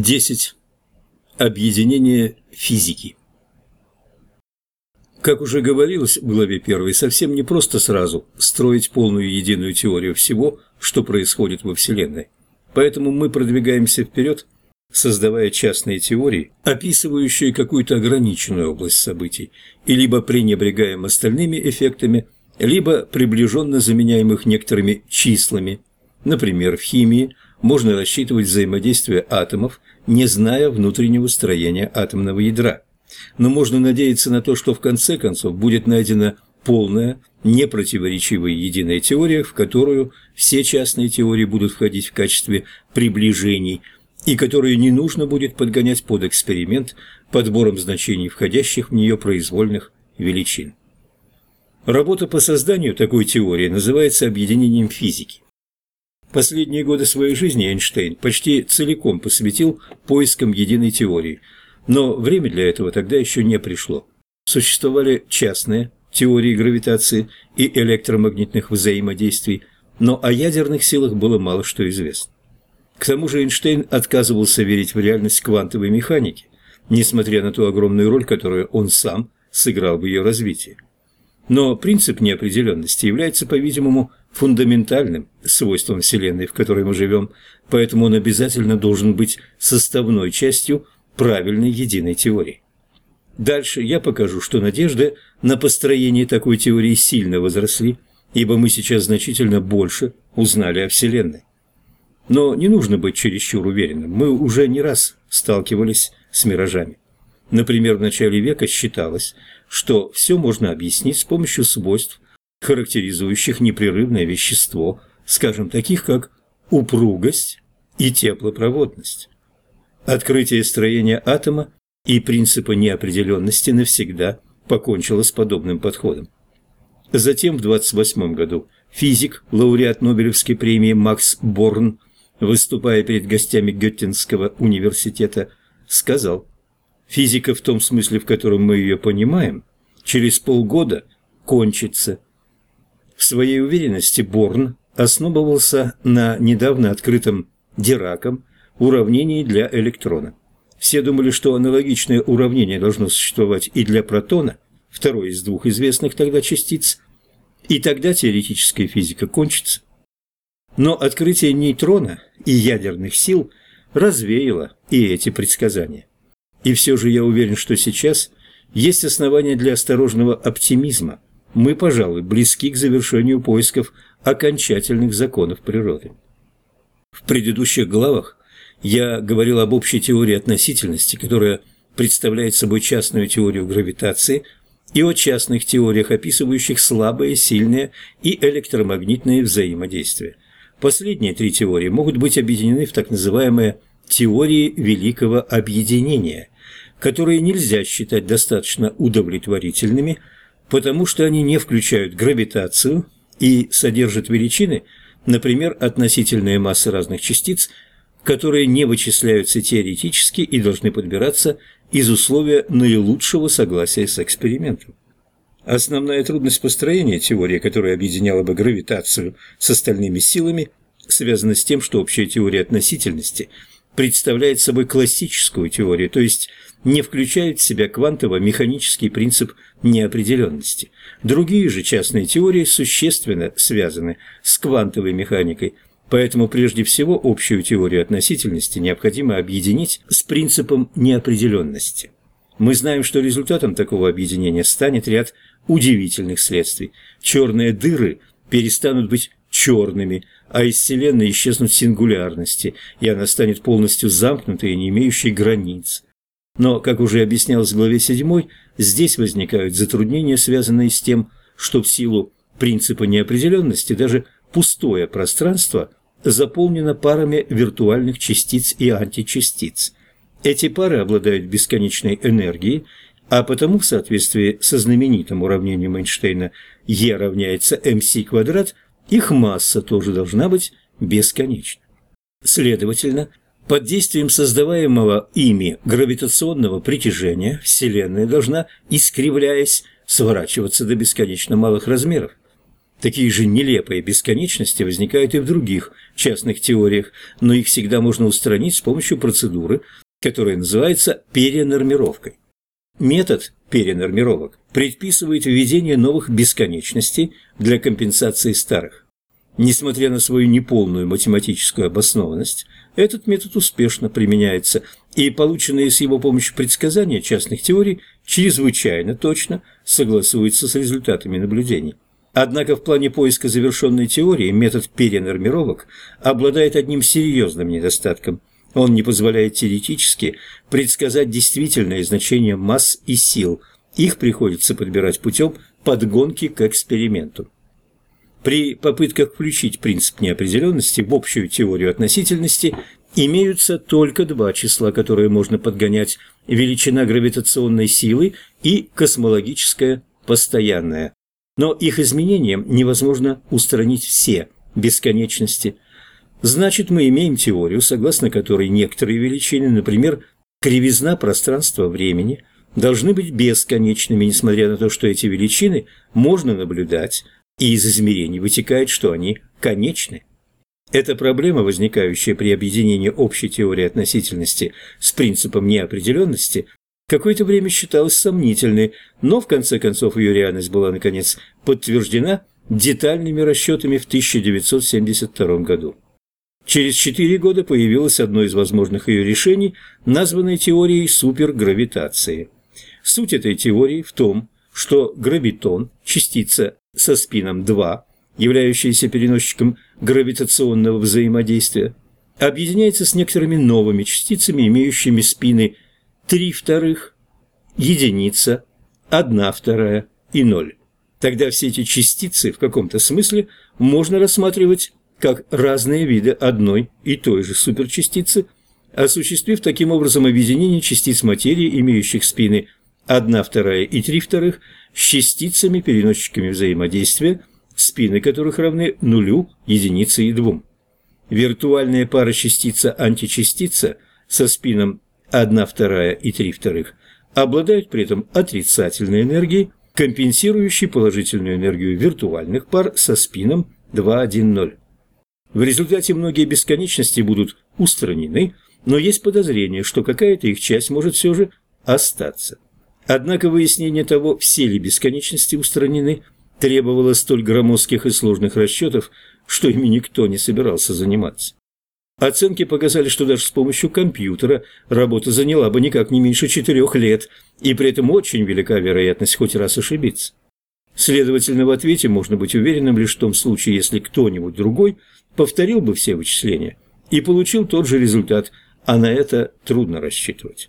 10. Объединение физики. Как уже говорилось в главе 1, совсем не просто сразу строить полную единую теорию всего, что происходит во Вселенной. Поэтому мы продвигаемся вперед, создавая частные теории, описывающие какую-то ограниченную область событий, и либо пренебрегаем остальными эффектами, либо приближенно заменяем их некоторыми числами. Например, в химии – можно рассчитывать взаимодействие атомов, не зная внутреннего строения атомного ядра. Но можно надеяться на то, что в конце концов будет найдена полная, непротиворечивая единая теория, в которую все частные теории будут входить в качестве приближений, и которую не нужно будет подгонять под эксперимент подбором значений входящих в нее произвольных величин. Работа по созданию такой теории называется объединением физики. Последние годы своей жизни Эйнштейн почти целиком посвятил поискам единой теории, но время для этого тогда еще не пришло. Существовали частные теории гравитации и электромагнитных взаимодействий, но о ядерных силах было мало что известно. К тому же Эйнштейн отказывался верить в реальность квантовой механики, несмотря на ту огромную роль, которую он сам сыграл в ее развитии. Но принцип неопределенности является, по-видимому, фундаментальным свойством Вселенной, в которой мы живем, поэтому он обязательно должен быть составной частью правильной единой теории. Дальше я покажу, что надежды на построение такой теории сильно возросли, ибо мы сейчас значительно больше узнали о Вселенной. Но не нужно быть чересчур уверенным, мы уже не раз сталкивались с миражами. Например, в начале века считалось, что все можно объяснить с помощью свойств характеризующих непрерывное вещество, скажем, таких как упругость и теплопроводность. Открытие строения атома и принципа неопределенности навсегда покончило с подобным подходом. Затем в 28 году физик, лауреат Нобелевской премии Макс Борн, выступая перед гостями Геттинского университета, сказал, «Физика в том смысле, в котором мы ее понимаем, через полгода кончится, в своей уверенности Борн основывался на недавно открытом Дираком уравнении для электрона. Все думали, что аналогичное уравнение должно существовать и для протона, второй из двух известных тогда частиц, и тогда теоретическая физика кончится. Но открытие нейтрона и ядерных сил развеяло и эти предсказания. И все же я уверен, что сейчас есть основания для осторожного оптимизма – мы, пожалуй, близки к завершению поисков окончательных законов природы. В предыдущих главах я говорил об общей теории относительности, которая представляет собой частную теорию гравитации, и о частных теориях, описывающих слабые, сильные и электромагнитные взаимодействия. Последние три теории могут быть объединены в так называемые теории великого объединения, которые нельзя считать достаточно удовлетворительными – потому что они не включают гравитацию и содержат величины, например, относительные массы разных частиц, которые не вычисляются теоретически и должны подбираться из условия наилучшего согласия с экспериментом. Основная трудность построения теории, которая объединяла бы гравитацию с остальными силами, связана с тем, что общая теория относительности представляет собой классическую теорию, то есть не включает в себя квантово-механический принцип неопределенности. Другие же частные теории существенно связаны с квантовой механикой, поэтому прежде всего общую теорию относительности необходимо объединить с принципом неопределенности. Мы знаем, что результатом такого объединения станет ряд удивительных следствий. Черные дыры перестанут быть черными, а из Вселенной исчезнут сингулярности, и она станет полностью замкнутой и не имеющей границ. Но, как уже объяснялось в главе 7, здесь возникают затруднения, связанные с тем, что в силу принципа неопределенности даже пустое пространство заполнено парами виртуальных частиц и античастиц. Эти пары обладают бесконечной энергией, а потому в соответствии со знаменитым уравнением Эйнштейна E равняется mc квадрат, их масса тоже должна быть бесконечна. Следовательно, под действием создаваемого ими гравитационного притяжения Вселенная должна, искривляясь, сворачиваться до бесконечно малых размеров. Такие же нелепые бесконечности возникают и в других частных теориях, но их всегда можно устранить с помощью процедуры, которая называется перенормировкой. Метод перенормировок предписывает введение новых бесконечностей для компенсации старых. Несмотря на свою неполную математическую обоснованность, этот метод успешно применяется, и полученные с его помощью предсказания частных теорий чрезвычайно точно согласуются с результатами наблюдений. Однако в плане поиска завершенной теории метод перенормировок обладает одним серьезным недостатком. Он не позволяет теоретически предсказать действительное значение масс и сил. Их приходится подбирать путем подгонки к эксперименту. При попытках включить принцип неопределенности в общую теорию относительности имеются только два числа, которые можно подгонять – величина гравитационной силы и космологическая постоянная но их изменением невозможно устранить все бесконечности. Значит, мы имеем теорию, согласно которой некоторые величины, например, кривизна пространства-времени, должны быть бесконечными, несмотря на то, что эти величины можно наблюдать, и из измерений вытекает, что они конечны. Эта проблема, возникающая при объединении общей теории относительности с принципом неопределенности, какое-то время считалась сомнительной, но в конце концов ее реальность была, наконец, подтверждена детальными расчетами в 1972 году. Через четыре года появилось одно из возможных ее решений, названное теорией супергравитации. Суть этой теории в том, что гравитон, частица со спином 2, являющаяся переносчиком гравитационного взаимодействия, объединяется с некоторыми новыми частицами, имеющими спины – три вторых, единица, одна вторая и ноль. Тогда все эти частицы в каком-то смысле можно рассматривать как разные виды одной и той же суперчастицы, осуществив таким образом объединение частиц материи, имеющих спины 1 вторая и 3 вторых, с частицами, переносчиками взаимодействия, спины которых равны нулю, единице и двум. Виртуальная пара частица-античастица со спином 1 вторая и 3 вторых, обладают при этом отрицательной энергией, компенсирующей положительную энергию виртуальных пар со спином 2,1,0. В результате многие бесконечности будут устранены, но есть подозрение, что какая-то их часть может все же остаться. Однако выяснение того, все ли бесконечности устранены, требовало столь громоздких и сложных расчетов, что ими никто не собирался заниматься. Оценки показали, что даже с помощью компьютера работа заняла бы никак не меньше четырех лет, и при этом очень велика вероятность хоть раз ошибиться. Следовательно, в ответе можно быть уверенным лишь в том случае, если кто-нибудь другой повторил бы все вычисления и получил тот же результат, а на это трудно рассчитывать.